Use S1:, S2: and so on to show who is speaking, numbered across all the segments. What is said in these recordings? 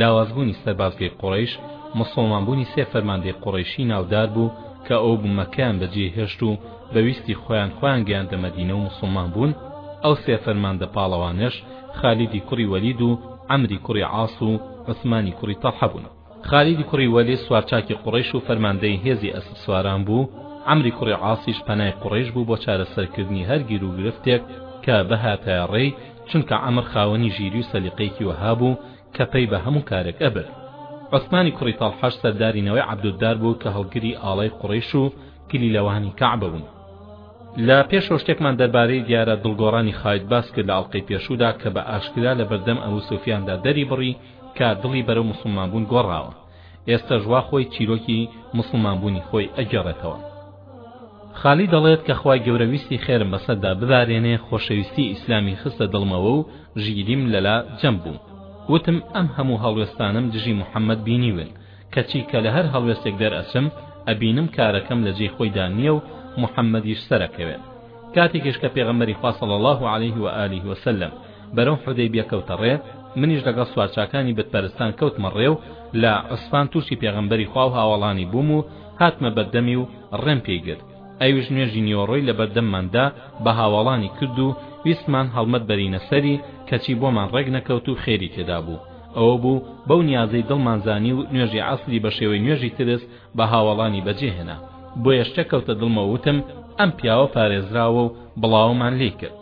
S1: لاوازبوونی سەربازگەی قوڕەیش، موسڵمانبوونی سێ فەرماندەی قوڕەیشی ناودار بوو کە ئەو بمەکەیان بەجێ هێشت و بە ویستی خۆیان خۆیان گەیاندە مەدینە و موسڵمان بوون، ئەو سێ فەرماندە پاڵەوانەش خالیدی کوڕی وەلید و عەمری کوڕی عاس و عوسمانی کوڕی تەڵحە بوون. خالیدی کوڕی وەلید سوارچاکی قوڕەیش و فەرماندەی هێزی ئەسپسواران بوو، عەمری کوڕی عاسیش پەنای قوڕەیش بوو بۆ چارەسەرکردنی هەر گیروگرفتێک کە بهاتایە ڕێی، چونکە عەمر خاوەنی ژیری و سەلیقەیەکی وەها بوو کە پەی بە هەموو کارێک ئەبرد عوسمانی کوڕی تەڵحەش سەرداری نەوەی عەبدودار بوو کە هەڵگری ئاڵای قوڕەیش و کلیلەوانی کەعبە بوون لە پێشەوە شتێکمان دەربارەی دیارە دڵگۆڕانی خالید باس کرد لە ئەڵقەی پێشوودا کە بە ئاشکرا لە بەردەم ئەبوو سوفیاندا دەری بڕی کە دڵی بەرەو موسڵمانبوون گۆڕاوە ئێستەش وا خۆی چیرۆکی موسڵمان بوونی خۆی ئەگێڕێتەوە خالی دەڵێت کە خوای گەورە ویستی خێرم بەسەردا ببارێنێ خۆشەویستی ئیسلامی خستە دڵمەوە و ژیریم لەلا جەم بوو وتم ئەم هەموو هەڵوێستانەم دژی محەممەد بینیون کەچی کە لە هەر هەڵوێستێک دەرئەچم ئەبینم کارەکەم لە جێی خۆیدا نییە و محەممەدیش سەرەکەوێت کاتێکیش کە پێغەمبەری خوا صلی الله علیه و آله وسلم بەرەو حودەیبیە کەوتە ڕێ منیش لەگەڵ سوارچاکانی بت پەرستان کەوتمە ڕێ و لە عوسفان تووشی پێغەمبەری خوا و هاوەڵانی بووم و هاتمە بەردەمی و ڕێم پێی گرت ئەویش نوێژی نیوەڕۆی لە بەردەمماندا بە هاوەڵانی کرد و ویستمان هەڵمەت بەرینە سەری کەچی بۆمان ڕێک نەکەوت و خێری تێدا بوو ئەوە بوو بەو نیازەی دڵمان زانی و نوێژی عەسری بە شێوەی نوێژی ترس بە هاوەڵانی بەجێهێنا بۆیە شتێک کەوتە دڵمە وتم ئەم پیاوە پارێزراوە و بڵاوەمان لێی کرد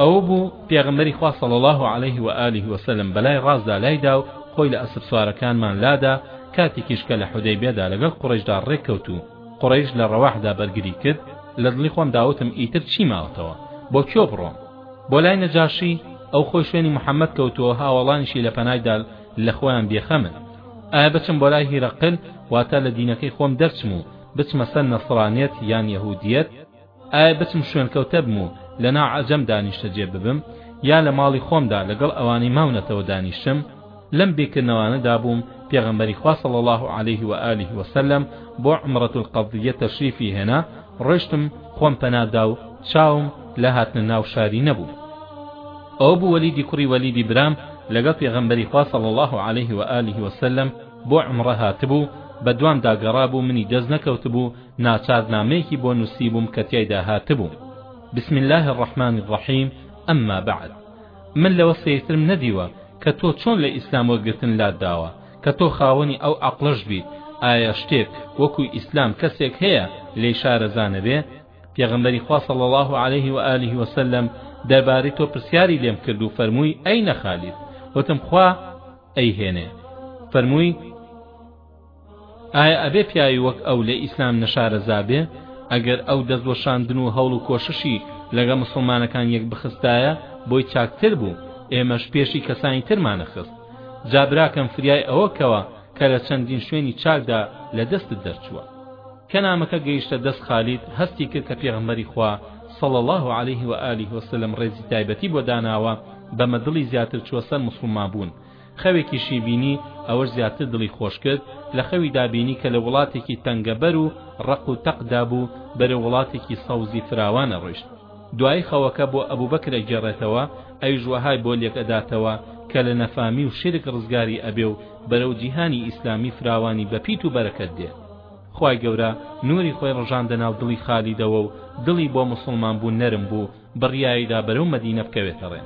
S1: ئەوە بوو پێغمبەری خوا صلی الله علیه و آله و سلم بەلای ڕاستدا لایدا و خۆی لە ئەسپ سوارەکانمان لادا کاتێکیش کە لە حودەیبێدا لەگەڵ قڕیشدا ڕێک کەوت و قڕیش لە ڕەواحدا بەرگری کرد لە دڵی خۆم داوتم ئیتر چی ماوەتەوە بۆ کوێ بڕۆم بۆ لای نەجاشی ئەو خۆی شوێنی محەممەد کەوتووە هاوەڵانیشی لە پەنایدا لە خۆیان بێخەمن ئایا بچم بۆ لای هیرەقل واتە لە دینەکەی خۆم دەرچم و بچمە سەر نەسرانیەت یان یەهودیەت ئایا بچم شوێنکەوتە بم و لە ناو عەجەمدا نیشتەجێ ببم، یا لە ماڵی خۆمدا لەگەڵ ئەوانەی ماونەتەوە دانیشم؟ لەم بیرکردنەوانەدا بووم، پێغەمبەری خوا صلی اللە علیه و آله و سلم بۆ عمرە القضیە تەشریفی هێنا، ڕۆیشتم خۆم پەنا دا و چاوم لە هاتنە ناو شاری نەبوو. ئەوە بوو وەلیدی کوڕی وەلیدی برام لەگەڵ پێغەمبەری خوا صلی اللە علیه و آله و سلم بۆ عمرە هاتبوو، بەدوامدا گەڕابوو منی دەست نەکەوتبوو، ناچار نامەیەکی بۆ نووسیبووم کە تیایدا هاتبوو، بسم اللە الرحمن الرحیم، اما بعد، من لەوە سەیرترم نەدیوە کە تۆ چۆن لە ئیسلام وەرگرتن لات داوە، کە تۆ خاوەنی ئەو عەقڵەش بیت، ئایا شتێک وەکو ئیسلام کەسێک هەیە لێی شارەزا نەبێ؟ پێغەمبەری خوا صلی اللە علیه و آله و سلم دەربارەی تۆ پرسیاری لێم کرد و فەرمووی، ئەین خالید؟ وتم، خوا ئەیهێنێ. فەرمووی، ئایا ئەبێ پیاوی وەک ئەو لە ئیسلام نەشارەزا بێ؟ ئەگەر ئەو دەست وەشاندن و هەوڵ و کۆششی لەگەڵ موسڵمانەکان یەک بخستایە بۆی چاکتر بوو، ئێمەش پێشی کەسانی ترمان ئەخست. جا براکەم فریای ئەوە کەوە کە لە چەندین شوێنی چاکدا لە دەستت دەرچووە. کە نامەکە گەیشتە دەست خالید هەستی کرد کە پێغەمبەری خوا صلی اللە علیه و آله و سلم ڕێزی تایبەتی بۆ داناوە بەمە دڵی زیاتر چووە سەر موسڵمان بوون، خەوێکیشی بینی ئەوەش زیاتر دڵی خۆش کرد، لە خەویدا بینی کە لە وڵاتێکی تەنگەبەر و ڕەق و تەق دابوو بەرەو وڵاتێکی سەوزی فراوان ئەڕۆیشت، دوایی خەوەکە بۆ ئەبوبەکر ئەگێڕێتەوە ئەویش وەهای بۆ لێک ئەداتەوە کە لە نەفامی و شیرک ڕزگاری ئەبێ و بەرەو جیهانی ئیسلامی فراوانی بە پیت و بەرەکەت دێ خوای گەورە نوری خۆی ڕژاندە ناو دڵی خالیدەوە و دڵی بۆ موسڵمان بوون نەرم بوو بڕیاریدا بەرەو مەدینە بکەوێتە ڕێ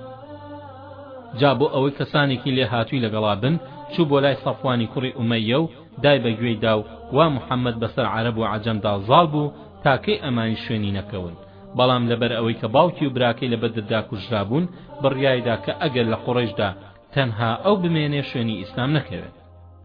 S1: جا بۆ ئەوەی کەسانێکی لێهاتووی لەگەڵا بن چوو بۆ لای سەفوانی کوڕی ئومەیە و دای بە گوێی دا و وا محەممەد بەسەر عەرەب و عەجەمدا زاڵ بوو تا کەی ئەمانی شوێنی نەکەون بەڵام لەبەر ئەوەی کە باوکی و براکەی لە بەدردا کوژرابوون بڕیایدا کە ئەگەر لە قوڕیشدا تەنها ئەو بمێنێ شوێنی ئیسلام نەکەوێت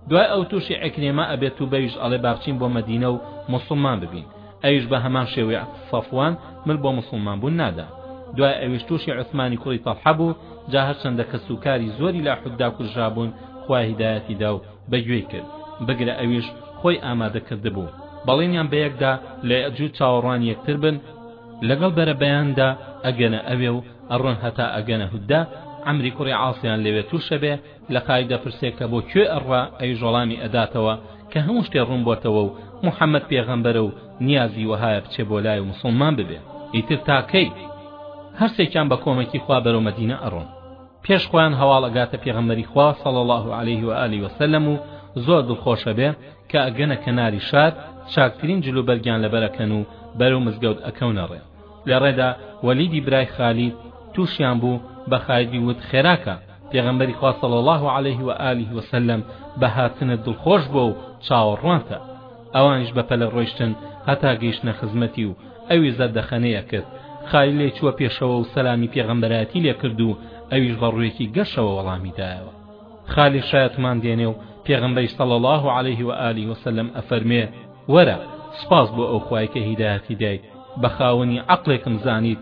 S1: دوای ئەو توشی عکریمە ئەبێت و بەویش ئەڵێ بابچین بۆ مەدینە و موسڵمان ببین ئەویش بە هەمان شێوەی صفوان مل بۆ موسڵمان بوون نادا دوای ئەویش توشی عثمانی کوڕی طلحە بوو جا هەرچەندە کەس و کاری زۆری لە حددا کوژرابوون خوا هیدایەتی دا و بەگوێی کرد بگرە ئەویش خۆی ئامادە کرد بوو بەڵێنیان بەیەکدا لە یەجوج چاوەڕوان یەکتر بن لەگەڵ بەرەبەیاندا ئەگەنە ئەوێ و ئەڕۆن هەتا ئەگەنە هوددا عەمری کوڕی عاسیان لەوێ توشەبێ لەقای دەپرسێ کە بۆ کوێ ئەڕا ئەویش وەڵامی ئەداتەوە کە هەموو شتێ ڕوون بۆتەوە و موحەمەد پێغەمبەرە و نیازی وەهایە بچێ بۆ لای و موسڵمان ببێ ئیتر تا کەی هەرسێکیان بە کۆمەکی خوا بەرەو مەدینە ئەڕۆن پێش خۆیان هەواڵ ئەگاتە پێغەمبەری خوا صلی الله علیه و آله وسلم و زۆر دڵخۆشە بێ کە ئەگەنە کەناری شار چاکترین جلوبەرگیان لەبەر ئەکەن و بەرەو مزگەوت ئەکەونە ڕێ لە ڕێدا وەلیدی برای خالید تووشیان بوو بە خالیدی وت خێراکە پێغەمبەری خوا صلی الله علیه و آله و سلم بە هاتنت دڵخۆش بووە و چاوەڕوانتە ئەوانیش بە پەلە ڕۆیشتن هەتا گەیشتنە خزمەتی و ئەوی زەردەخەنەیە کرد خالی لێ چووە پێشەوە و سەلامی پێغەمبەراتی لێ کرد و ئەویش بە ڕوویەکی گەشەوە وەڵامی دایەوە خالی شایەتمان دێنێ و پێغەمبەری صلی الله علیه و آله و سلم ئەفەرمێ وەرە سپاس بۆ ئەو خوای کە هیدایەتی دایت بە خاوەنی عەقڵێکم زانیت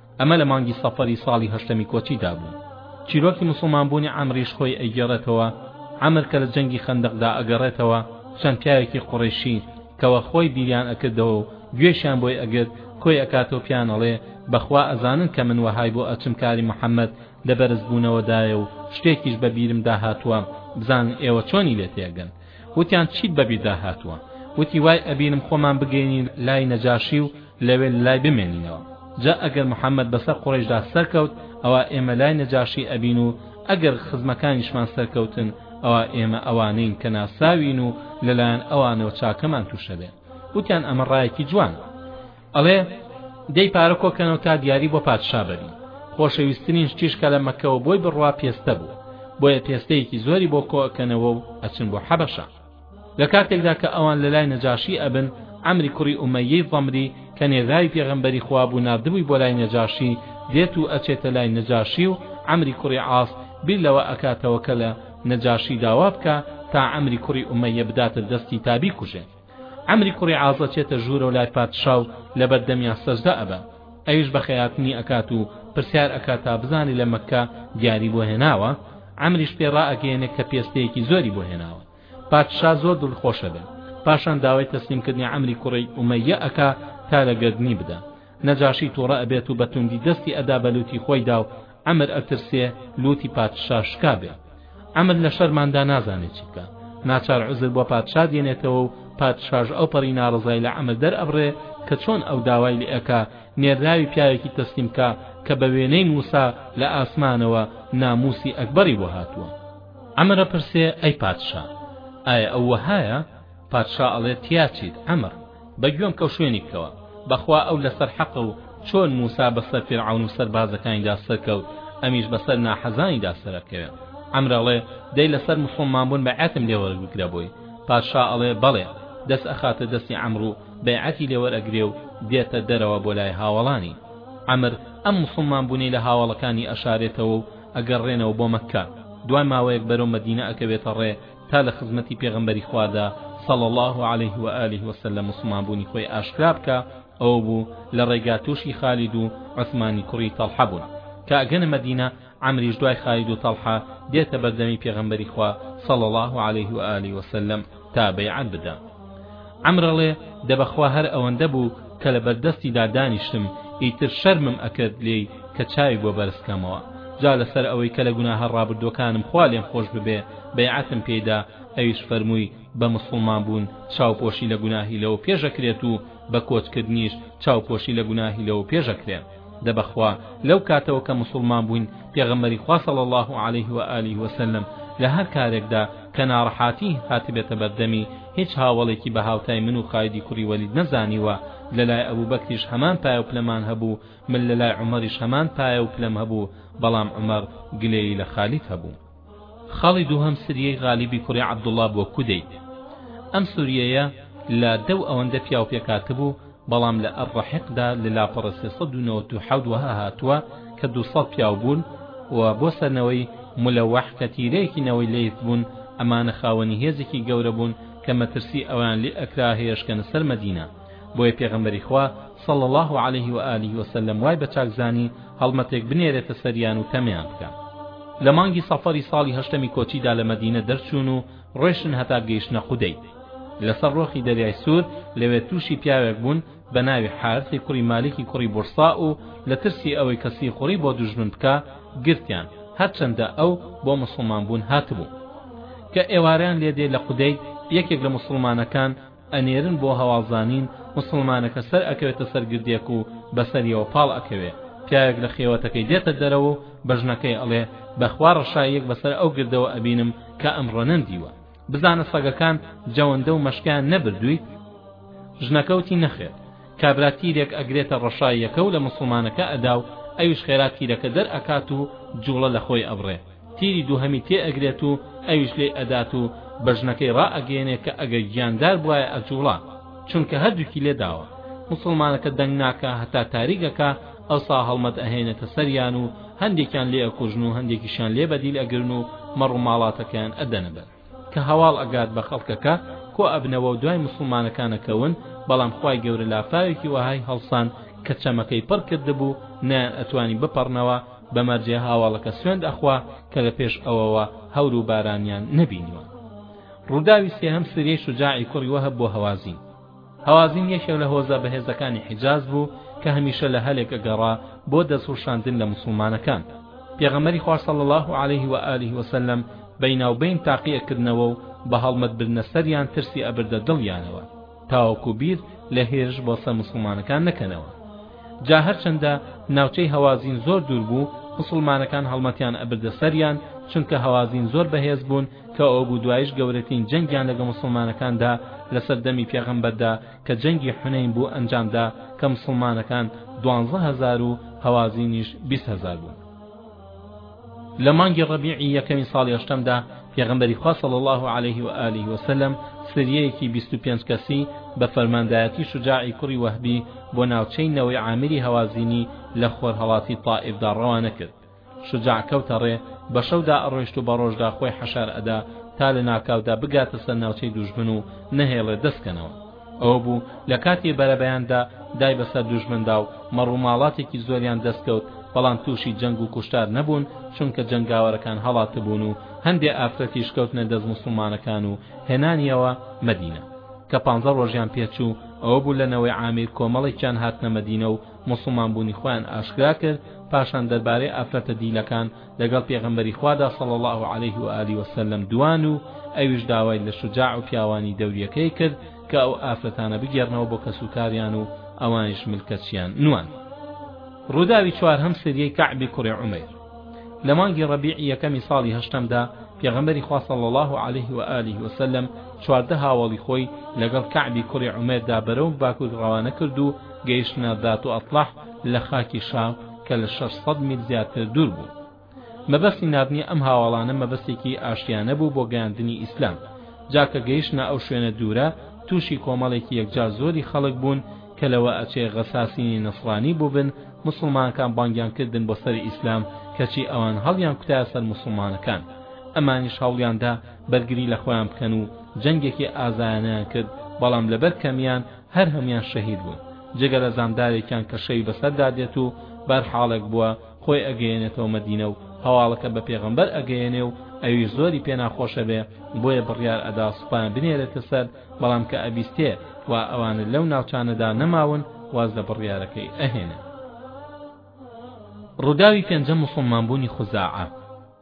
S1: ئەمە لە مانگی سەفەری ساڵی هەشتەمی کۆچیدا بوو چیرۆکی موسڵمانبوونی عەمریش خۆی ئەیگێڕێتەوە عەمر کە لە جەنگی خەندەقدا ئەگەڕێتەوە چەند پیاوێکی قوڕەیشی کە وەخۆی بیریان ئەکردەوە و گوێیشیان بۆی ئەگرت کۆی ئەکات و پیان ئەڵێ بەخوا ئەزانن کە من وەهای بۆ ئەچم کاری محەممەد لە بەرزبوونەوەدایە و شتێکیش بە بیرمدا هاتووە بزانن ئێوە چۆنی لێ تێگەن وتیان چیت بەبیردا هاتووە؟ وتی وای ئەبینم خۆمان بگەینین لای نەجاشی و لەوێ لەلای بمێنینەوە جا ئەگەر محەمەد بەسەر قوڕەیشدا سەرکەوت ئەوا ئێمە لای نەجاشی ئەبین و ئەگەر خزمەکانیشمان سەرکەوتن ئەوا ئێمە ئەوانەین کە ناساوین و لەلایەن ئەوانەوە چاکەمان تووشەبێ وتیان ئەمە ڕایەکی جوانە ئەڵێ، دەی پارە کۆ کەنەوە تا دیاری بۆ پادشا بەرین. خۆشەویستترین شتیش کە لە مەککەوە بۆی بڕوا پێستە بوو، بۆیە پێستەیەکی زۆری بۆ کۆ ئەکەنەوە و ئەچن بۆ حەبەشە. لە کاتێکدا کە ئەوان لە لای نەجاشی ئەبن، عەمری کوڕی ئومەییەی ضەمری کە نێردراوی پێغەمبەری خوا بوو ناردبووی بۆ لای نەجاشی، دێت و ئەچێتە لای نەجاشی و عەمری کوڕی عاص بیر لەوە ئەکاتەوە کە لە نەجاشی داوا بکا تا عەمری کوڕی ئومەییە بداتە دەستی تا بیکوژێ. عەمری کوڕی عاس ئەچێتە ژوورەو لای پادشاو لەبەر دەمیا سەجدە ئەبا ئەویش بە خەیاتنی ئەکات و پرسیار ئەکا تا بزانێ لە مەککە دیاری بۆ هێناوە عەمریش پێ ڕائەگەیەنێ کە پێستەیەکی زۆری بۆ هێناوە پادشا زۆر دڵخۆش ئەبێ پاشان داوای تەسلیمکردنی عەمری کوڕی ئومەییە ئەکا تا لە گەردنی بدا نەجاشی توڕە ئەبێت و بەتوندی دەستی ئەدا بە لوتی خۆیدا و عەمر ئەترسێ لوتی پادشا شکابێ عەمر لە شەرماندا نازانێ چی بکا ناچار عزر بۆ پادشا دێنێتەوە و پادشاش ئەو پەڕی ناڕزای لە عەمر دەر ئەبڕێ کە چۆن ئەو داوای لە ئەکا نێرراوی پیاوێکی تەسلیم کا کە بە وێنەی موسا لە ئاسمانەوە ناموسی ئەکبەری بۆ هاتووە عەمرە پرسێ ئەی پادشا ئایا ئەو وەهایە پادشا ئەڵێ تیا چیت عەمر بە گوێم کەو شوێنی بکەوە بەخوا ئەو لەسەر حەقە و چۆن موسا بەسەر فیرعەون و سەربازەکانیدا سەرکەوت ئەمیش بەسەر ناحەزانیدا سەرەکەوێ عەمر ئەڵێ دەی لەسەر موسڵمان بوون بەعەتم لێ وەربگرە بۆی پادشا ئەڵێ بەڵێ دەست ئەخاتە دەستی عەمر و بەیعەتی لێ وەرئەگرێ و دێتە دەرەوە بۆ لای هاوەڵانی عەمر ئەم موسڵمان بوونەی لە هاوەڵەکانی ئەشارێتەوە و ئەگەڕێنەوە بۆ مەککە دوای ماوەیەک بەرەو مەدینە ئەکەوێتە ڕێ تا لە خزمەتی پێغەمبەری خوادا صلی اللە علیه و آله و سلم موسڵمان بوونی خۆی ئاشکرا بکا ئەوە بوو لە ڕێگا تووشی خالید و عثمانی کوڕی تەڵحە بوون کە ئەگەنە مەدینە عەمریش دوای خالید و تەڵحە دێتە بەردەمی پێغەمبەری خوا صلی اللە علیه و آله و سلم تا بەیعەت بدا عەمرەڵێ دەبەخوا هەر ئەوەندە بوو کە لە بەردەستیدا دانیشتم ئیتر شەرمم ئەکرد لێی کە چاوی بۆ بەرزکەمەوە جا لەسەر ئەوەی کە لە گوناهە ڕابردووەکانم خوا لێم خۆش ببێ بەیعەتم پێی دا، ئەویش فەرمووی، بە موسڵمان بوون چاوپۆشی لە گوناهی لەوە پێش ئەکرێت و بە کۆچ کردنیش چاوپۆشی لە گوناهی لەوە پێش ئەکرێ، دە بەخوا لەو کاتەوە کە موسڵمان بووین پێغەمبەری خوا صلی اللە علیه و آله و سلم لە هەر کارێکدا کە ناڕەحاتی هاتبێتە بەردەمی هیچ هاوەڵێکی بە هاوتای من و خالدی کوڕی وەلید نەزانیوە، لە لای ئەبوبەکریش هەمان پایە و پلەمان هەبوو، من لە لای عومەریش هەمان پایە و پلەم هەبوو، بەڵام عومەر گلەیی لە خالید هەبوو. خاڵی دووهەم سریەی غالیبی کوڕی عەبدوڵڵا بۆ کودەیت ئەم سوریەیە لە دە و ئەوەندە پیاو پێکهاتبوو بەڵام لە الرحیقدا لە لاپەڕە سێ سەد و نەوەد و حەوت وەها هاتووە کە دوو سەد پیاو بوون و بۆ سەر نەوەی مولەوەح کە تیرەیەکی نەوەی لەیث بوون ئەمانە خاوەنی هێزێکی گەورە بوون کە مەترسی ئەوەیان لێ ئەکرا هێرشکەنە سەر مەدینە بۆیە پێغەمبەری خوا صلی اللە علیه و آله و سلم وای بە چاک زانی هەڵمەتێک بنێرێتە سەریان و کەمیان بکا لە مانگی سەفەری ساڵی هەشتەمی کۆچیدا لە مەدینە دەرچوون و ڕۆیشتن هەتا گەیشتنە قودەی لەسەر ڕۆخی دەریای سوور لەوێ تووشی پیاوێک بوون بە ناوی حارثی کوڕی مالکی کوڕی بورسا و لە ترسی ئەوەی کە سیخوڕی بۆ دوژمن بکە گرتیان هەرچەندە ئەو بۆ مسلمان بوون هاتبوو کە ئێواران لێدێ لە قودەی یەکێک لە مسلمانەکان ئەنێرن بۆ هەواڵ زانین موسڵمانەکە سەر ئەکەوێتە سەر گردێک و بەسەریەوە پاڵ ئەکەوێ پیاوێک لە خێوەتەکەی دێتە دەرەوە و بە ژنەکەی ئەڵێ بەخوا ڕەشاییەک بەسەر ئەو گردەوە ئەبینم کە ئەمڕۆ نەمدیوە بزانە سەگەکان جەوەندە و مەشکیان نەبردوویت ژنەکەوتی نەخێر کابرا تیرێک ئەگرێتە ڕەشاییەکە و لە مسلمانەکە ئەدا و ئەویش خێرا تیرەکە دەر ئەکات و جوڵە لە خۆی ئەبڕێ تیری دووهەمی تێ ئەگرێت و ئەویش لێی ئەدات و بە ژنەکەی ڕائەگەیەنێ کە ئەگەر گیاندار بوایە ئەجووڵا چونکە هەردووکی لێ داوە موسڵمانەکە دەنگ ناکا هەتا تاریک ئەکا ئەوسا هەڵمەت ئەهێنێتە سەریان و هەندێکیان لێ ئەکوژن و هەندێکیشیان لێ بەدیل ئەگرن و مەڕ و ماڵاتەکەیان ئەدەنە بەر کە هەواڵ ئەگات بە خەڵکەکە کۆ ئەبنەوەو دوای موسڵمانەکان ئەکەون بەڵام خوای گەورە لافاوێکی وەهای هەڵساند کە چەمەکەی پڕ کردبوو نەیان ئەتوانی بپەڕنەوە بە مەرجێ هاوەڵەکە سوێند ئەخوا کە لە پێش ئەوەوە هەورو بارانیان نەبینیوە ڕوداوی سێهەم سوریەی شوجاعی کوڕی وەهب بۆ هەوازین هەوازین یەکێک لە هۆزە بەهێزەکانی حیجاز بوو کە هەمیشە لە هەلێک ئەگەڕا بۆ دەست ڕووشاندن لە موسڵمانەکان پێغەمبەری خوا صلی اللە علیه و آله و سلم بەیناوبەین تاقی ئەکردنەوە و بە هەڵمەت بردنە سەریان ترسی ئەبردە دڵیانەوە تاوەکو بیر لە هێرش بۆ سەر موسڵمانەکان نەکەنەوە جا هەرچەندە ناوچەی هەوازین زۆر دوور بوو مسلمانەکان هەڵمەتیان ئەبردە سەریان چونکە هەوازین زۆر بەهێز بوون تا ئەو بوو دوایش گەورەترین جەنگیان لەگە موسڵمانەکاندا لەسەر دەمی پێغەمبەردا کە جەنگی حونەین بوو ئەنجامدا کە موسڵمانەکان دوانزە هەزار و هەوازینیش بیست هەزار بوون لە مانگی ڕەبیعی یەکەمی ساڵی هەشتەمدا پێغەمبەری خوا صلی الله علیه و آله و سلم سریەیەکی 25 کەسی بە فەرماندایەتی شجاعی کوڕی وەهبی بۆ ناوچەی نەوەی عامری هەوازینی لە خۆرهەڵاتی طائفدا ڕەوانە کرد شوجاع کەوتە ڕێ، بە شەودا ئەڕۆیشت و بە ڕۆژدا خۆی حەشار ئەدا تا لە ناکاودا بگاتە سەر ناوچەی دوژمن و نەهێڵێ دەست کەنەوە. ئەوە بوو لە کاتی بەرەبەیاندا دای بە سەر دوژمندا و مەڕ و ماڵاتێکی زۆریان دەست کەوت، بەڵام تووشی جەنگ و کوشتار نەبوون، چونکە جەنگاوەرەکان هەڵاتبوون و هەندێ ئافرەتیش کەوتنە دەست موسڵمانەکان و هێنانیەوە مەدینە. کە پانزە ڕۆژیان پێ چوو، ئەوە بوو لە نەوەی عامیر کۆمەڵێکیان هاتنە مەدینە و موسڵمان بوونی خۆیان ئاشکرا کرد پاشان دەربارەی ئافرەتە دیلەکان لەگەڵ پێغەمبەری خوادا صلی اللە علیه و آله و سلم دوان و ئەویش داوای لە شجاع و پیاوانی دەوریەکەی کرد کە ئەو ئافرەتانە بگێڕنەوە بۆ کەسوکاریان و ئەوانیش ملکەچیان نوان ڕووداوی چوارهەم سریەی کەعبی کوڕی عومەیر لە مانگی ڕەبیعی یەکەمی ساڵی هەشتەمدا پێغەمبەری خوا صلی الله علیه و آله و سلم چواردە هاوەڵی خۆی لەگەڵ کەعبی کوڕی عومەیردا بەرەو باکوور ڕەوانە کرد و گەیشتنە ذات و اطلح لە خاکی شام کە لە شەش سەد میل زیاتر دوور بوو مەبەستی ناردنی ئەم هاواڵانە مەبەستێکی ئاشتیانە بوو بۆ گەیاندنی ئیسلام جا کە گەیشتنە ئەو شوێنە دوورە تووشی کۆمەڵێکی یەکجار زۆری خەڵک بوون کە لەوە ئەچێ غەساسینی نەسڕانی بووبن مسوڵمانەکان بانگیان کردن بۆ سەر ئیسلام کەچی ئەوان هەڵیان کوتایە سەر مسوڵمانەکان ئەمانیش هەوڵیاندا بەرگری لە خۆیان بکەن و جەنگێکی ئازایانەیان کرد بەڵام لەبەر کەمیان هەر هەموویان شەهید بوون جگە لە زامدارێکیان کە شەوی بەسەردا دێت و بەر حاڵێک بووە خۆی ئەگەیەنێتەوە مەدینە و هەواڵەکە بە پێغەمبەر ئەگەیەنێ و ئەویش زۆری پێ ناخۆشە بێ بۆیە بڕیار ئەدا سوپایان بنێرێتە سەر بەڵام کە ئەبیستێ وا ئەوانە لەو ناوچانەدا نەماون واز لە بڕیارەکەی ئەهێنن ڕووداوی پێنجەم موسڵمانبوونی خوزاعە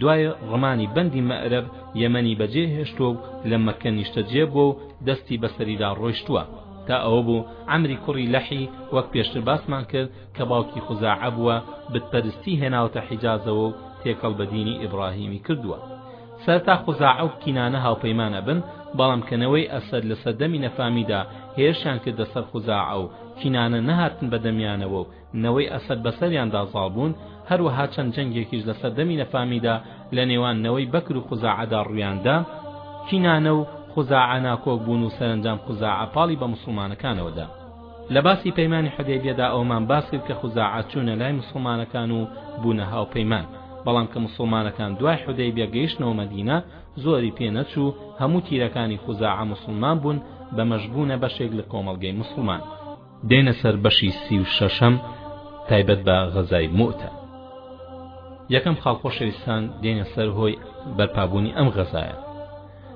S1: دوای ڕمانی بەندی مەئرەب یەمەنی بەجێ هێشتووە و لە مەککە نیشتەجێ بووە و دەستی بە سەریدا ڕۆیشتووە تا ئەوە بوو عەمری کوڕی لەحی وەک پێشتر باسمان کرد کە باوکی خوزاعە بووە بت پەرستی هێناوەتە حیجازەوە و تێکەڵ بە دینی ئیبڕاهیمی کردووە سەرەتا خوزاعە و کینانە هاوپەیمان ئەبن بەڵام کە نەوەی ئەسەد لە سەردەمی نەفامیدا هێرشیان کردە سەر خوزاعە و کینانە نەهاتن بە دەمیانەوە و نەوەی ئەسەد بەسەریاندا زاڵ بوون، هەروەها چەند جەنگێکیش لە سەردەمی نەفامیدا لە نێوان نەوەی بەکر و خوزاعەدا ڕوویاندا، کینانە و خوزاعە ناکۆک بوون و سەرەنجام خوزاعە پاڵی بە موسڵمانەکانەوە دا. لە باسی پەیمانی حودەیبیەدا ئەوەمان باس کرد کە خوزاعە چوونە لای موسڵمانەکان و بوونە هاوپەیمان، بەڵام کە موسڵمانەکان دوای حودەیبیە گەیشتنەوە مەدینە زۆری پێ نەچوو هەموو تیرەکانی خوزاعە موسڵمان بوون، بەمەش بوونە بەشێک لە کۆمەڵگەی موسڵمان. دێنە سەر بەشی سی و شەشەم تایبەت بە غەزای موتە یەکەم خاڵ خۆشەویستان دێنە سەر هۆی بەرپابوونی ئەم غەزایە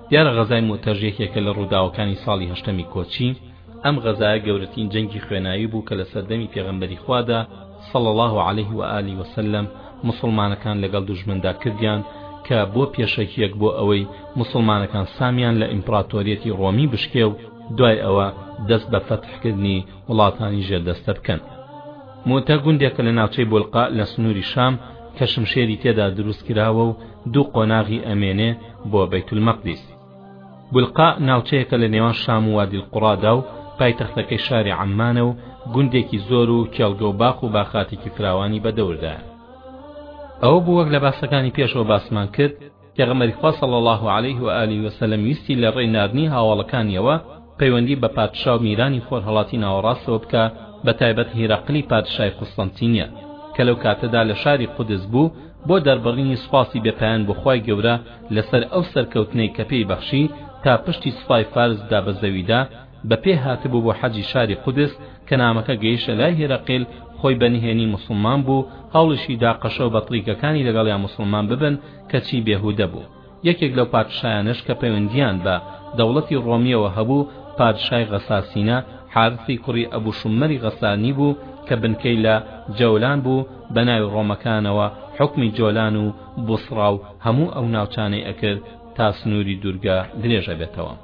S1: دیارە غەزای موتەژ یەکێکە لە ڕووداوەکانی ساڵی هەشتەمی کۆچی ئەم غەزایە گەورەترین جەنگی خوێناوی بوو کە لە سەردەمی پێغەمبەری خوادا صلى الله عليه وآله وسلم مسلمانەکان لەگەڵ دوژمندا کردیان کە بۆ پێشەکیەک بۆ ئەوەی مسلمانەکان سامیان لە ئیمپراتۆریەتی ڕۆمی بشکێ و دوای ئەوە دەست بە فەتح کردنی وڵاتانی ژێر دەستە بکەن موتە گوندێکە لە ناوچەی بولقا لە سنووری شام کە شمشێری تێدا دروست کراوە و دوو قۆناغی ئەمێنێ بۆ بەیت المەقدیس بولقا ناوچەیەکە لە نێوان شام و وادی القڕادا و پایتەختەکەی شاری عەممانە و گوندێکی زۆر و کێڵگە و باخ و باخاتێکی فراوانی بەدەوردایە ئەوە بوو وەک لە باسەکانی پێشەوە باسمان کرد پێغەمبەری خوا صلی اللە علیه و آله و سلم ویستی لە ڕێی ناردنی هاواڵەکانیەوە پەیوەندی بە پادشا و میرانی خۆرهەڵاتی ناوەڕاستەوە بکا بەتایبەت هیرقلی پادشای قوستەنتینیە کە لەو کاتەدا لە شاری قودس بوو بۆ دەربڕینی سوپاسی بێ پایان بۆ خوای گەورە لەسەر ئەو سەرکەوتنەی کە پێی بەخشی تا پشتی سوپای فارس بدا بە زەویدا بە پێ هاتبوو بۆ حەجی شاری قودس کە نامەکە گەیشتە لای هیرەقیل خۆی بە نهێنی موسڵمان بوو هەوڵیشی دا قەشە و بەتڵیکەکانی لەگەڵیا موسڵمان ببن کەچی بێهودە بوو یەکێک لەو پادشایانەش کە پەیوەندیان بە دەوڵەتی ڕۆمیەوە هەبوو پادشای غەساسینە حارثی کوڕی ئەبو شمەری غەسانی بوو کە بنکەی لە جەولان بوو بە ناوی ڕۆمەکانەوە حکومی جۆلان و بوسڕا و هەموو ئەو ناوچانەی ئەکرد تا سنووری دوورگە درێژە بێتەوە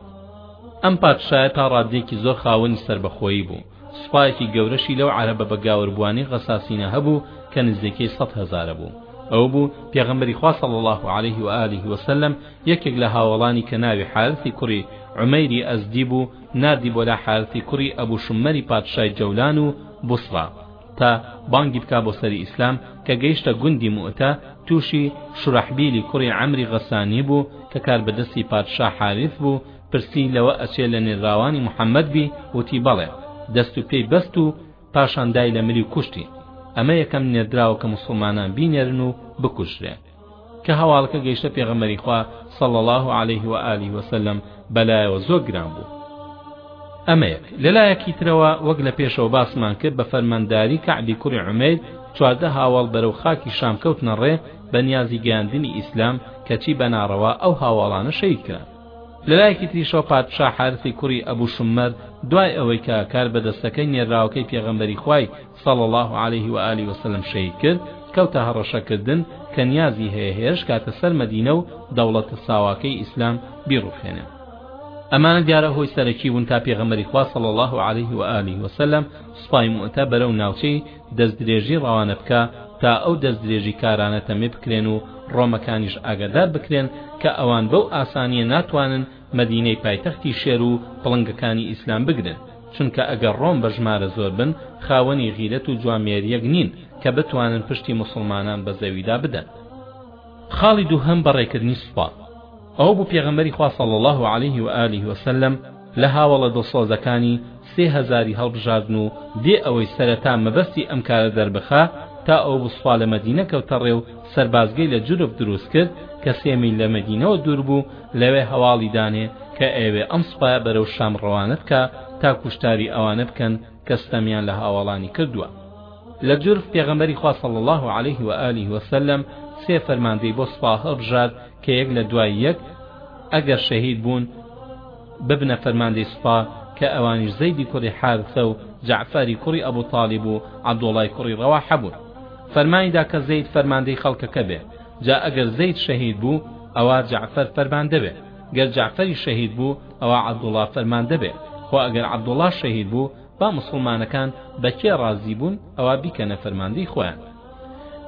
S1: ئەم پادشایە تا ڕاددەیەکی زۆر خاوەنی سەربەخۆیی بوو، سوپایەکی گەورەشی لەو عەرەبە بە گاوربووانی غەساسینە هەبوو کە نزیکەی سەد هەزارە بوو. ئەو بوو پێغەمبەری خوا صلی اللە علیه و آله و سلم یەکێک لە هاوەڵانی کە ناوی حارثی کوڕی عومەیری ئەزدی بوو ناردی بۆ لا حارثی کوڕی ئەبو شممەری پادشای جەولان و بوسڕە تا بانگی بکا بۆ سەری ئیسلام، کە گەیشتە گوندی موئتە، تووشی، شورەحبیلی کوڕی عەمری غەسانی، بوو، کە کاربەدەستی پادشا حاریث بوو، پرسی، لەوە ئەچێ لە نێرراوانی محەمەد بی؟ وتی، بەڵێ. دەست و پێی بەست و پاشان دای لە ملی و کوشتی. ئەمە یەکەم نێردراوە کە موسڵمانان بینێرن و بکوژرێ. کە هەواڵەکە گەیشتە پێغەمبەری خوا صلی الله علیه و آله و سلم بەلایەوە زۆر گران بوو ئەمەیەک لەلایەکی ترەوە وەک لە پێشەوە باسمان کرد بە فەرمانداری کەعبی کوڕی عومەیر چواردە هاواڵ بەرەو خاکی شام کەوتنە ڕێ بە نیازی گەیاندنی ئیسلام کەچی بەناڕەوا ئەو هاواڵانە شەید کران لەلایەکی تریشەوە پادشا حارثی کوڕی ئەبوو شمەر دوای ئەوەی کە کار بەدەستەکەی نێراوەکەی پێغەمبەری خوای صلی اللە علیه و آله وسلم شەهید کرد کەوتە هەڕەشەکردن کە نیازی هەیە هێرش کاتە سەر مەدینە و دەوڵەتە ساواکەی ئیسلام بیڕوخێنێ ئەمانە دیارە هۆی سەرەکی بوون تا پێغەمبەری خوا صلی اللە علیه و آله وسلم سوپای موئتە بەرەو ناوچەی دەستدرێژی ڕەوانە بکا تا ئەو دەستدرێژی کارانە تەمێ بکرێن و ڕۆمەکانیش ئاگادار بکرێن کە ئەوان بەو ئاسانیە ناتوانن مەدینەی پایتەختی شێر و پڵنگەکانی ئیسلام بگرن، چونکە ئەگەر ڕۆم بە ژمارە زۆر بن خاوەنی غیرەت و جوامێریەک نین کە بتوانن پشتی موسڵمانان بە زەویدا بدەن. خاڵی دووهەم بە ڕێکردنی سوپا ئەوە بوو پێغەمبەری خوا صلی اللە علیه و آله و سلم لە هاوەڵە دڵسۆزەکانی سێ هەزاری هەڵبژاردن و بێ ئەوەی سەرەتا مەبەستی ئەم کارە دەربخا تا ئەوە بوو سوپا لە مەدینە کەوتە ڕێ و سەربازگەی لە جورف دروست کرد کە سێ میل لە مەدینەوە دوور بوو لەوێ هەواڵی دانێ کە ئەیەوێ ئەم سوپایە بەرەو شام ڕەوانە بکا تا کوشتاری ئەوانە بکەن کە ستەمیان لە هاوەڵانی کردووە لە جورف پێغەمبەری خوا صلی الله علیه و آله و سلم سێ فەرماندەی بۆ سوپا هەڵبژارد کە یەک لە دوای یەک ئەگەر شەهید بوون ببنە فەرماندەی سوپا کە ئەوانیش زەیدی کوڕی حارثە و جەعفەری کوڕی ئەبو تالیب و عەبدوڵای کوڕی ڕەواحە بوون فەرمانی دا کە زەید فەرماندەی خەڵکەکە بێ جا ئەگەر زەید شەهید بوو ئەوا جەعفەر فەرماندە بێ گەر جەعفەریش شەهید بوو ئەوا عەبدوڵڵا فەرماندە بێ خۆ ئەگەر عەبدوڵڵاش شەهید بوو با موسڵمانەکان بە کێ ڕازی بوون ئەوا بیکەنە فەرماندەی خۆیان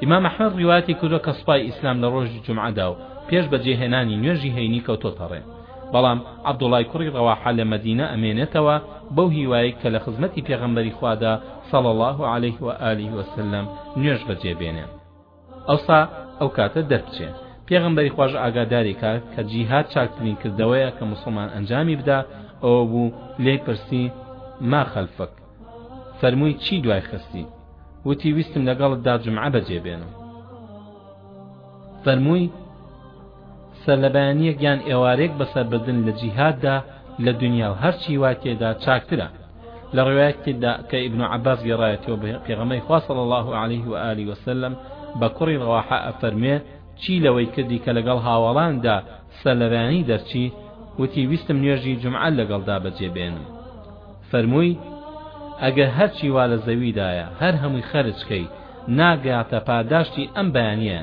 S1: ئیمام ئەحمەد ڕیواتی کردووە کە سوپای ئیسلام لە ڕۆژی جومعەدا و پێش بەجێهێنانی نوێژی هەینی کەوتۆتە ڕێ بەڵام عەبدوڵای کوڕی ڕەواحە لە مەدینە ئەمێنێتەوە بەو هیوایەی کە لە خزمەتی پێغەمبەری خوادا صلی الله علیه و آله وسلم نوێژ بەجێ بێنێ ئەوسا ئەو کاتە دەربچێ پێغەمبەری خواش ئاگاداری کا کە جیهاد چاکترین کردەوەیە کە موسڵمان ئەنجامی بدا ئەوە بوو لێی پرسی ما خەلفەک فەرمووی چی دوای خستی وتی ویستم لەگەڵتدا جمعە بەجێ بێنم فەرمووی سەرلەبەیانیەک یان ئێوارەیەک بەسەر بردن لە جیهاددا لە دونیا و هەرچی وا تێدا چاکترە لە ڕوایەتێکدا کە ئیبن عباس گێڕایەتەوە بە پێغەمەی خوا صلی الله علیه و آله وسلم بە کوڕی ڕەواحە ئەفەرموێ چی لەوەی کردی کە لەگەڵ هاوەڵاندا سەرلەبەیانی دەرچی وتی ویستم نوێژی جومعە لەگەڵدا بەجێ بێنم فەرمووی، ئەگەر هەرچی وا لە زەویدایە هەر هەمووی خەرج کەی، ناگاتە پاداشتی ئەم بەیانییە؟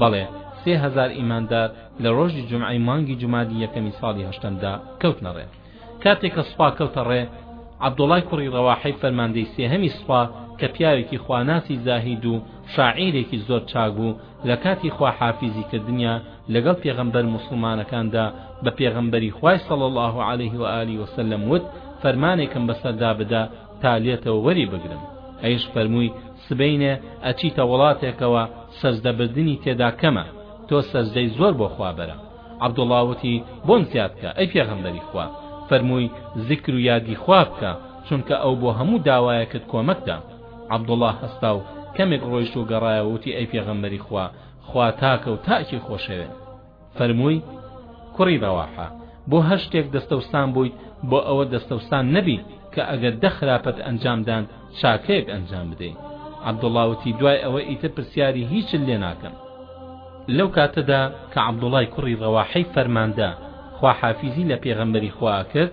S1: بەڵێ، سێ هەزار ئیماندار لە ڕۆژی جومعەی مانگی جومادی یەکەمی ساڵی هەشتەمدا کەوتنە ڕێ. کاتێ کە سوپا کەوتە ڕێ، عەبدوڵڵای کوڕی ڕەواحەی فەرماندەی سێهەمی سوپا کە پیاوێکی خواناسی زاهید و شاعیرێکی زۆر چاک بوو، لە کاتی خواحافیزی کردنیا لەگەڵ پێغەمبەر موسڵمانەکاندا بە پێغەمبەری خوای صلی اللە علیه و آله و سلم وت فەرمانێکم بەسەردا بدە تا لێتەوە وەری بگرم ئەیش فەرمووی سبەینێ ئەچیتە وڵاتێکەوە سەجدە بردنی تێدا کەمە تۆ سەجدەی زۆر بۆ خوا بەرە عەبدوڵڵا وتی بۆم زیاد بکە ئەی پێغەمبەری خوا فەرمووی زیکر و یادی خوا بکە چونکە ئەو بۆ هەموو داوایەکت کۆمەکتە عەبدوڵڵا هەستا و کەمێک ڕۆیشت و گەڕایەوە وتی، ئەی پێغەمبەری خوا، خوا تاکە و تاکی خۆشەوێت. فەرمووی، کوڕی ڕەواحە، بۆ هەر شتێک دەستەوسان بوویت، بۆ ئەوە دەستەوسان نەبی کە ئەگەر دە خراپەت ئەنجام دان، چاکەیەک ئەنجام بدەی. عەبدوڵڵا وتی، دوای ئەوە ئیتر پرسیاری هیچت لێ ناکەم. لەو کاتەدا کە عەبدوڵڵای کوڕی ڕەواحەی فەرماندە خواحافیزی لە پێغەمبەری خوا ئەکرد،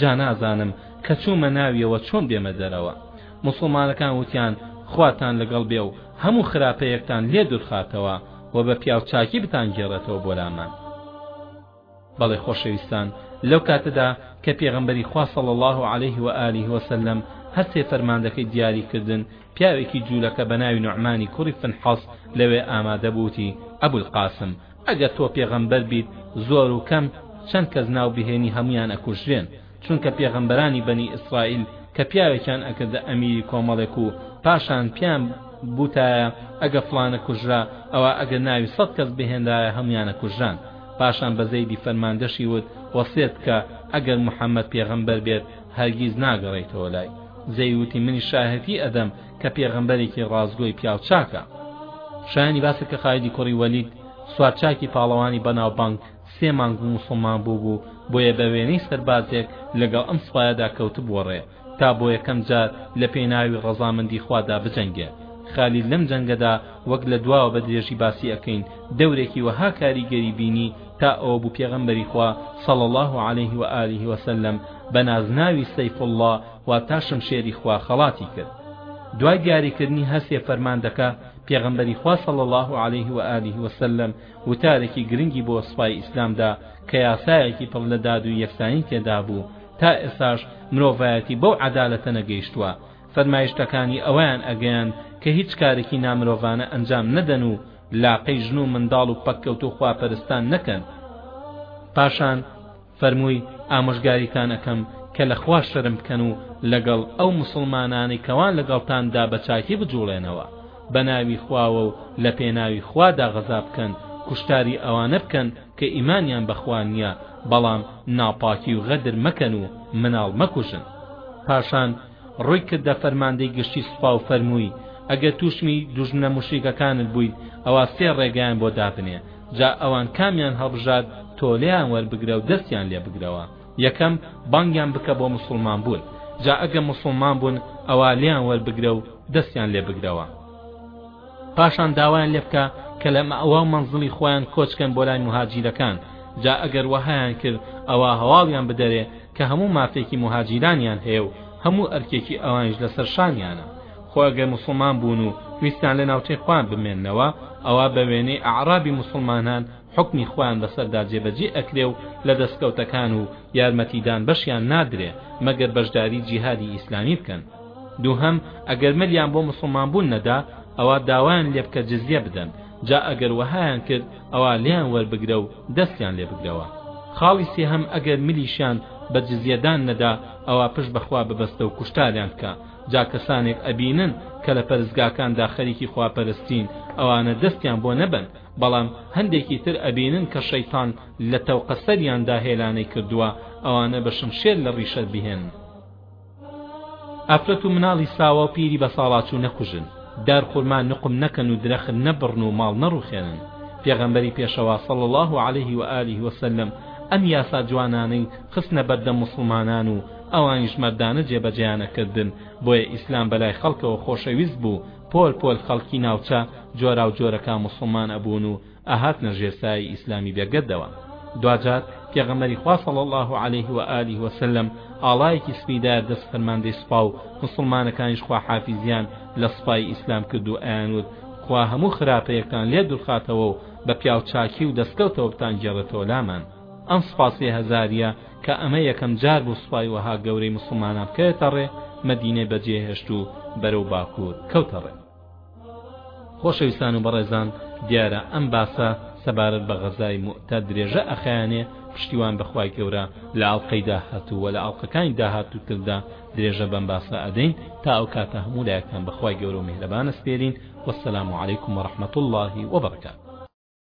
S1: جا نازانم کە چوومە ناویەوە چۆن بێمە دەرەوە موسڵمانەکان وتیان خواتان لەگەڵ بێ و هەموو خراپەیەکتان لێ دورخاتەوە و بە پیاو چاکی بتان گێڕێتەوە بۆ لامان بەڵێ خۆشەویستان لەو کاتەدا کە پێغەمبەری خوا صلی الله علیه و آله و سلم هەر سێ فەرماندەکەی دیاری کردن پیاوێکی جوولەکە بە ناوی نوعمانی کوڕی فنحەس لەوێ ئامادە بووتی ئەبول قاسم ئەگەر تۆ پێغەمبەر بیت زۆر و کەم چەند کەس ناو بهێنی هەموویان ئەکوژرێن چونکە پێغەمبەرانی بەنی ئیسرائیل کە پیاوێکیان ئەکردە ئەمیری کۆمەڵێک و پاشان پیان بوتایە ئەگە فڵانە کوژرا ئەوا ئەگەر ناوی سەد کەس بهێنرایە هەموویان ئەکوژران پاشان بە زەیدی فەرمان دەشی وت وەسێت بکە ئەگەر محەمەد پێغەمبەر بێت هەرگیز ناگەڕێیتەوە لای زەی وتی منیش شاهێتی ئەدەم کە پێغەمبەرێکی ڕاستگۆی پیاو چاکە شایانی باسە کە خالیدی کوڕی وەلید سوارچاکی پاڵەوانی بەناوبانگ سێ مانگ و موسڵمان بوو بوو بۆیە بە وێنەی سەربازێک لەگەڵ ئەم سوپایەدا کەوتبووە ڕێ تا بۆ یەکەم جار لە پێناوی ڕەزامەندی خوادا بجەنگێ خالید لەم جەنگەدا وەک لە دواوە بە درێژی باسی ئەکەین دەورێکی وەها کاریگەری بینی تا ئەوە بوو پێغەمبەری خوا صلی الله علیه و آله وسلم بە نازناوی سیف الله واتا شمشێری خوا خەڵاتی کرد دوای دیاریکردنی هەر سێ فەرماندەکە پێغەمبەری خوا صلی اللە علیه و آله و سلم وتارێکی گرنگی بۆ سوپای ئیسلام دا کە یاسایەکی پڕ لە داد و یەکسانی تێدا بوو تا ئێساش مرۆڤایەتی بەو عەدالەتە نەگەیشتووە فەرمایشتەکانی ئەویان ئەگەیان کە هیچ کارێکی نامرۆڤانە ئەنجام نەدەن و لاقەی ژن و منداڵ و پەککەوتوو خواپەرستان نەکەن پاشان فەرمووی ئامۆژگاریتان ئەکەم کە لە خوا شەرم بکەن و لەگەڵ ئەو موسڵمانانەی کەوا لەگەڵتاندا بە چاکی بجوڵێنەوە بە ناوی خواوە و لە پێناوی خوادا غەزا بکەن کوشتاری ئەوانە بکەن کە ئیمانیان بە خوا نییە بەڵام ناپاکی و غەدر مەکەن و مناڵ مەکوژن پاشان ڕووی کردە فەرماندەی گشتی سوپا و فەرمووی، ئەگەر تووشمی دوژمنە موشریکەکانت بوویت، ئەوا سێ ڕێگایان بۆ دابنێ، جا ئەوان کامیان هەڵبژارد تۆ لێیان وەربگرە و دەستیان لێ بگرەوە، یەکەم، بانگیان بکە بۆ موسڵمان بوون، جا ئەگەر موسڵمان بوون ئەوا لێیان وەربگرە و دەستیان لێ بگرەوە. پاشان داوایان لێ بکە کە لە مەئوا و مەنزڵی خۆیان کۆچ کەن بۆ لای موهاجیرەکان جا ئەگەر وەهایان کرد ئەوا هەواڵیان بدەرێ کە هەموو مافێکی موهاجیرانیان هەیە و هەموو ئەرکێکی ئەوانیش لەسەر شانیانە خۆ ئەگەر موسڵمان بوون و ویستیان لە ناوچەی خۆیان بمێننەوە ئەوا بە وێنەی ئەعرابی موسڵمانان حکمی خۆیان بەسەردا جێبەجێ ئەکرێ و لە دەستکەوتەکان و یارمەتیدان بەشیان نادرێ مەگەر بەشداری جیهادی ئیسلامی بکەن دووهەم ئەگەر ملیان بۆ موسڵمان بوون نەدا ئەوا داوایان لێ بکە جزیە بدەن جا ئەگەر وەهایان کرد ئەوا لێیان وەربگرە و دەستیان لێ بگرەوە خاڵی سێهەم ئەگەر ملیشیان بە جزیە دان نەدا ئەوا پشت بە خوا ببەستە و کوشتاریان بکە جا کەسانێک ئەبینن کە لە پەرستگاکاندا خەریکی خوا پەرستین ئەوانە دەستیان بۆ نەبەن بەڵام هەندێکی تر ئەبینن کە شەیتان لە تەوقە سەریاندا هێلانەی کردووە ئەوانە بە شمشێر لە ڕیشە بیهێنن ئافرەت و مناڵی ساوا و پیری بەساڵاچوو نەکوژن، دار خورما نوقم نەکەن و درەخت نەبڕن و ماڵ نەڕوخێنن، پێغەمبەری پێشەوا صلی اللە علیه و آله و سلم ئەم یاسا جوانانەی خستنە بەردەم موسڵمانان و ئەوانیش مەردانە جێبەجێیان ئەکردن، بۆیە ئیسلام بەلای خەڵکەوە خۆشەویست بوو، پۆل پۆل خەڵکی ناوچە جۆراوجۆرەکان موسڵمان ئەبوون و ئەهاتنە ژێر سایەی ئیسلامی بێگەردەوە دواجار پێغەمبەری خوا صلی اللە علیه و آله و سلم ئاڵایەکی سپی دا دەست فەرماندەی سوپا و موسڵمانەکانیش خوا حافیزیان لە سوپای ئیسلام کرد و ئەیانوت خوا هەموو خراپەیەکتان لێ دورخاتەوە و بە پیاو چاکی و دەستکەوتەوە بتان گێڕێتەوە لامان ئەم سوپا سێ هەزاریە کە ئەمە یەکەم جار بوو سوپای وەها گەورەی موسڵمانان بکەوێتە ڕێ مەدینەی بەجێهێشت و بەرەو باکوور کەوتە ڕێ خۆشەویستان و بەڕێزان دیارە ئەم باسە سەبارەت بە غەزای موتە درێژە ئەخیانێ پشتیوان بەخوای گەورە لە ئاڵلقەی داهاتوو وە لە ئاڵلقەکانی داهاتوو تردا درێژە بەم باسە ئەدەین تا ئەو کاتە هەموو لایەکان بەخوای گەورە و میهرەبانە سپێرین وەسەلام و علیکم و رحمەت اللهی وبرکات